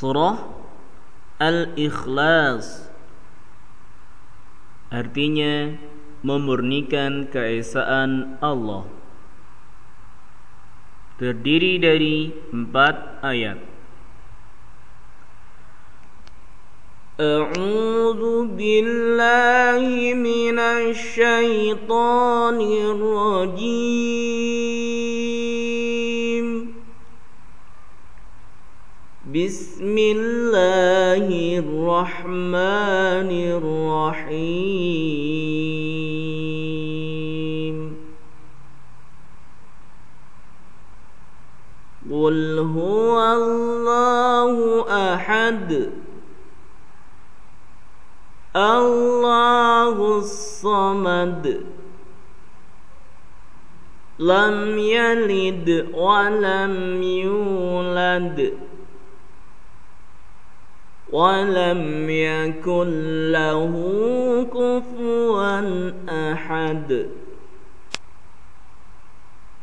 Surah Al-Ikhlas Artinya memurnikan keesaan Allah Terdiri dari empat ayat أعوذ بالله من الشيطان الرجيم بسم الله الرحمن الرحيم. قل هو الله أحد. الله الصمد. لم يلد ولم يولد. ولم يكن له كفوا أحد